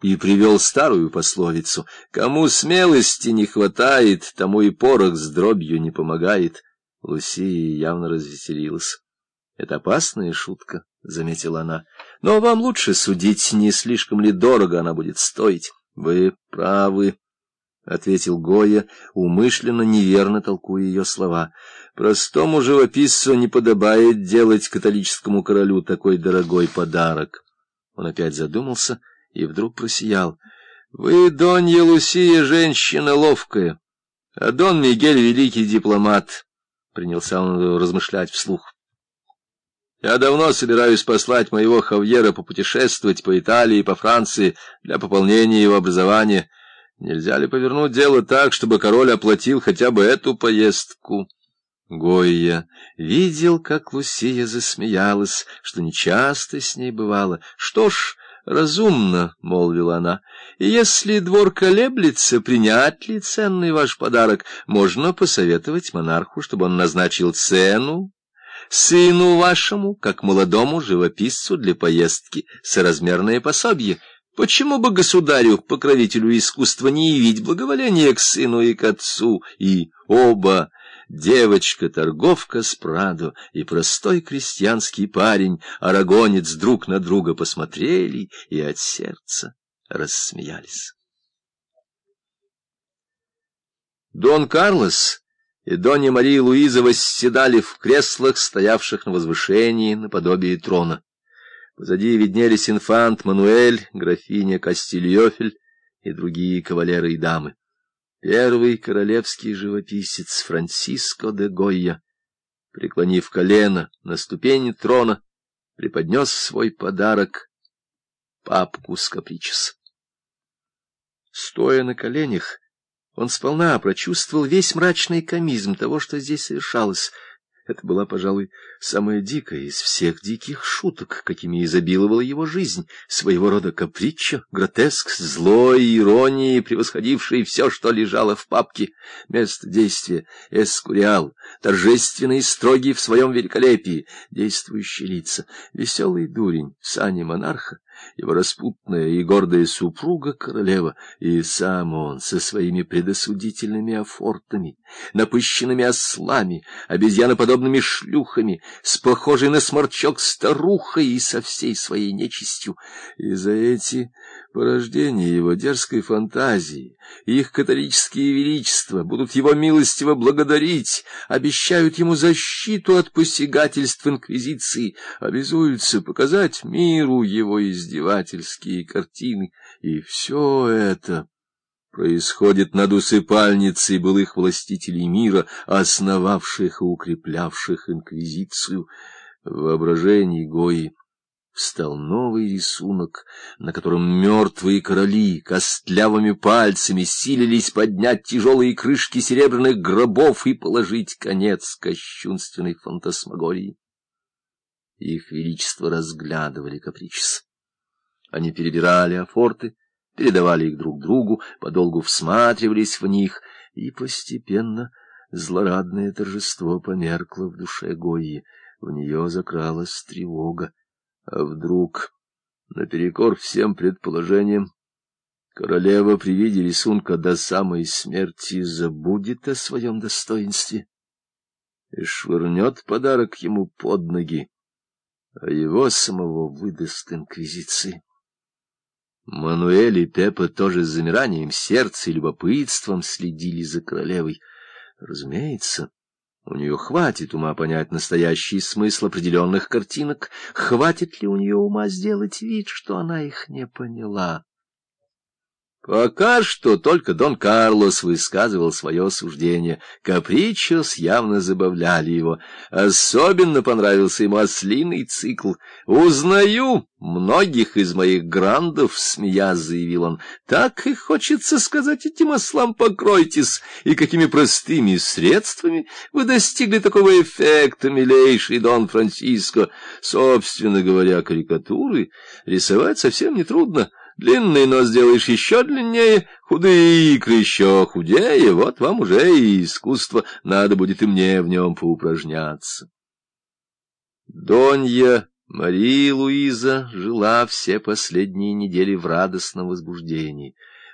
и привел старую пословицу «Кому смелости не хватает, тому и порох с дробью не помогает». Лусия явно развеселилась. «Это опасная шутка», — заметила она. «Но вам лучше судить, не слишком ли дорого она будет стоить». «Вы правы», — ответил Гоя, умышленно неверно толкуя ее слова. «Простому живописцу не подобает делать католическому королю такой дорогой подарок». Он опять задумался и вдруг просиял. «Вы, Донья Лусия, женщина ловкая, а Дон Мигель — великий дипломат», — принялся он размышлять вслух. «Я давно собираюсь послать моего Хавьера попутешествовать по Италии и по Франции для пополнения его образования. Нельзя ли повернуть дело так, чтобы король оплатил хотя бы эту поездку?» Гойя видел, как Лусия засмеялась, что нечасто с ней бывало. «Что ж...» «Разумно», — молвила она, — «и если двор колеблется, принять ли ценный ваш подарок, можно посоветовать монарху, чтобы он назначил цену сыну вашему, как молодому живописцу для поездки, соразмерное пособие. Почему бы государю, покровителю искусства, не явить благоволение к сыну и к отцу, и оба Девочка-торговка с Прадо и простой крестьянский парень, арагонец, друг на друга посмотрели и от сердца рассмеялись. Дон Карлос и Донья Мария Луиза восседали в креслах, стоявших на возвышении наподобие трона. Позади виднелись инфант Мануэль, графиня Кастильофель и другие кавалеры и дамы. Первый королевский живописец Франциско де Гойя, преклонив колено на ступени трона, преподнес свой подарок папку с капричес. Стоя на коленях, он сполна прочувствовал весь мрачный комизм того, что здесь совершалось — это была, пожалуй, самая дикая из всех диких шуток, какими изобиловала его жизнь, своего рода капричо, гротеск, злой иронии, превосходившей все, что лежало в папке. Место действия — эскуриал, торжественный и строгий в своем великолепии, действующие лица, веселый дурень, сани монарха, его распутная и гордая супруга королева, и сам он со своими предосудительными афортами, напыщенными ослами, обезьяноподобными шлюхами, с похожей на сморчок старухой и со всей своей нечистью. И за эти порождения его дерзкой фантазии, их католические величества будут его милостиво благодарить, обещают ему защиту от посягательств инквизиции, обязуются показать миру его издевательские картины. И все это происходит над усыпальницей былых властителей мира, основавших и укреплявших инквизицию. В воображении Гои встал новый рисунок, на котором мертвые короли костлявыми пальцами силились поднять тяжелые крышки серебряных гробов и положить конец кощунственной фантасмагории. Их величество разглядывали капричес. Они перебирали афорты, передавали их друг другу, подолгу всматривались в них, и постепенно злорадное торжество померкло в душе Гойи. В нее закралась тревога. А вдруг, наперекор всем предположениям, королева при виде рисунка до самой смерти забудет о своем достоинстве и швырнет подарок ему под ноги, а его самого выдаст инквизиции. Мануэль и Пеппа тоже с замиранием сердца и любопытством следили за королевой. Разумеется, у нее хватит ума понять настоящий смысл определенных картинок, хватит ли у нее ума сделать вид, что она их не поняла. Пока что только Дон Карлос высказывал свое суждение. Капричос явно забавляли его. Особенно понравился ему ослиный цикл. «Узнаю многих из моих грандов», — смея заявил он. «Так и хочется сказать этим ослам покройтесь. И какими простыми средствами вы достигли такого эффекта, милейший Дон Франциско? Собственно говоря, карикатуры рисовать совсем нетрудно». Длинный нос сделаешь еще длиннее, худые икры еще худее, вот вам уже и искусство, надо будет и мне в нем поупражняться. Донья Мария Луиза жила все последние недели в радостном возбуждении.